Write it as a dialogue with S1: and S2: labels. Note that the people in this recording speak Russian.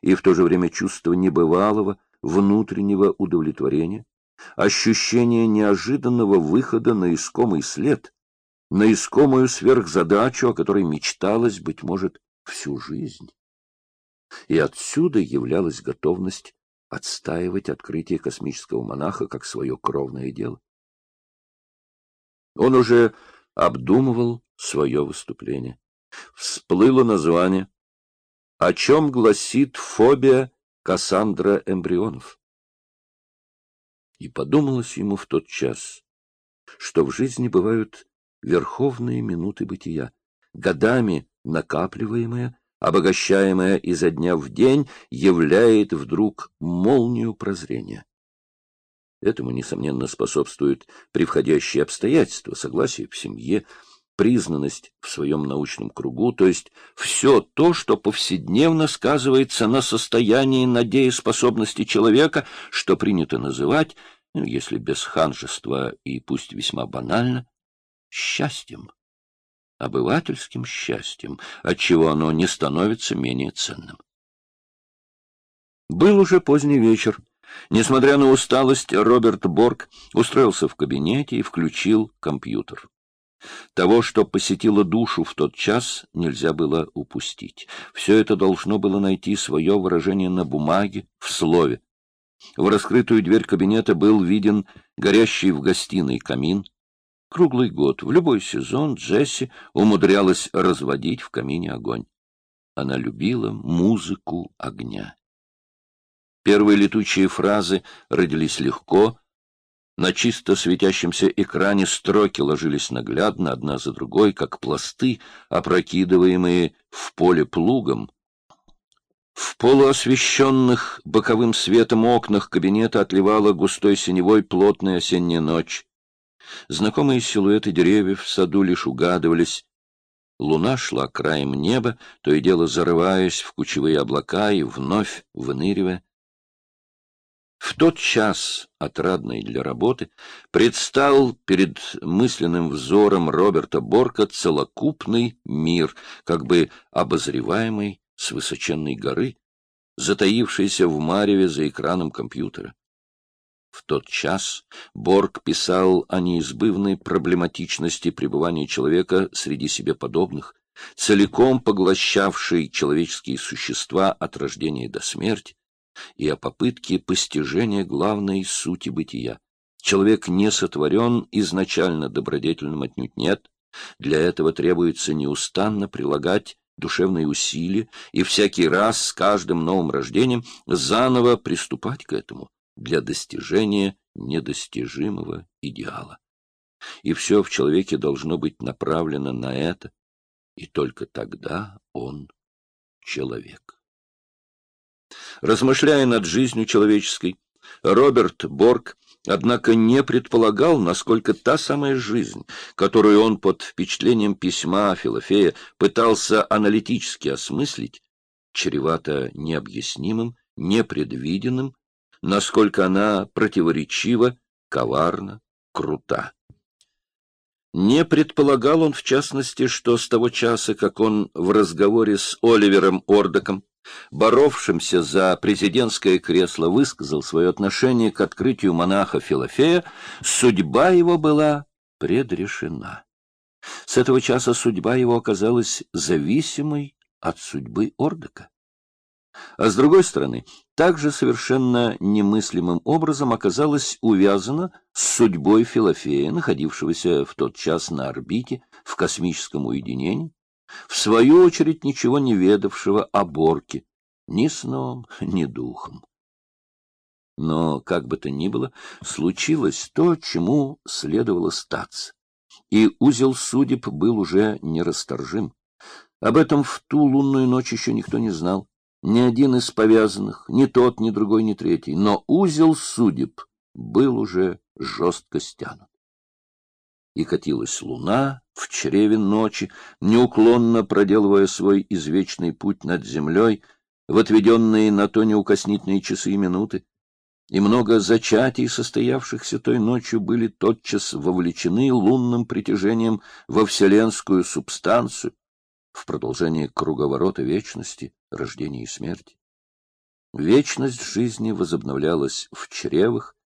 S1: и в то же время чувство небывалого внутреннего удовлетворения, ощущение неожиданного выхода на искомый след, на искомую сверхзадачу, о которой мечталось, быть может, всю жизнь. И отсюда являлась готовность отстаивать открытие космического монаха как свое кровное дело. Он уже обдумывал свое выступление. Всплыло название, о чем гласит фобия Кассандра эмбрионов. И подумалось ему в тот час, что в жизни бывают верховные минуты бытия, годами накапливаемые, обогащаемая изо дня в день, являет вдруг молнию прозрения. Этому, несомненно, способствуют превходящие обстоятельства, согласие в семье, признанность в своем научном кругу, то есть все то, что повседневно сказывается на состоянии надееспособности человека, что принято называть, ну, если без ханжества и пусть весьма банально, счастьем обывательским счастьем, отчего оно не становится менее ценным. Был уже поздний вечер. Несмотря на усталость, Роберт Борг устроился в кабинете и включил компьютер. Того, что посетило душу в тот час, нельзя было упустить. Все это должно было найти свое выражение на бумаге, в слове. В раскрытую дверь кабинета был виден горящий в гостиной камин, Круглый год, в любой сезон, Джесси умудрялась разводить в камине огонь. Она любила музыку огня. Первые летучие фразы родились легко. На чисто светящемся экране строки ложились наглядно, одна за другой, как пласты, опрокидываемые в поле плугом. В полуосвещенных боковым светом окнах кабинета отливала густой синевой плотная осенняя ночь. Знакомые силуэты деревьев в саду лишь угадывались. Луна шла краем неба, то и дело зарываясь в кучевые облака и вновь выныривая. В тот час, отрадный для работы, предстал перед мысленным взором Роберта Борка целокупный мир, как бы обозреваемый с высоченной горы, затаившийся в мареве за экраном компьютера. В тот час Борг писал о неизбывной проблематичности пребывания человека среди себе подобных, целиком поглощавшей человеческие существа от рождения до смерти, и о попытке постижения главной сути бытия. Человек не сотворен изначально добродетельным отнюдь нет, для этого требуется неустанно прилагать душевные усилия и всякий раз с каждым новым рождением заново приступать к этому для достижения недостижимого идеала. И все в человеке должно быть направлено на это, и только тогда он человек. Размышляя над жизнью человеческой, Роберт Борг, однако, не предполагал, насколько та самая жизнь, которую он под впечатлением письма Филофея пытался аналитически осмыслить, чревата необъяснимым, непредвиденным насколько она противоречива, коварна, крута. Не предполагал он, в частности, что с того часа, как он в разговоре с Оливером Ордоком, боровшимся за президентское кресло, высказал свое отношение к открытию монаха Филофея, судьба его была предрешена. С этого часа судьба его оказалась зависимой от судьбы Ордока. А с другой стороны, также совершенно немыслимым образом оказалась увязана с судьбой Филофея, находившегося в тот час на орбите в космическом уединении, в свою очередь ничего не ведавшего о Борке, ни сном, ни духом. Но, как бы то ни было, случилось то, чему следовало статься, и узел судеб был уже нерасторжим. Об этом в ту лунную ночь еще никто не знал. Ни один из повязанных, ни тот, ни другой, ни третий, но узел судеб был уже жестко стянут. И катилась луна в чреве ночи, неуклонно проделывая свой извечный путь над землей, в отведенные на то неукоснительные часы и минуты, и много зачатий, состоявшихся той ночью, были тотчас вовлечены лунным притяжением во вселенскую субстанцию, в продолжение круговорота вечности, рождения и смерти. Вечность жизни возобновлялась в чревах,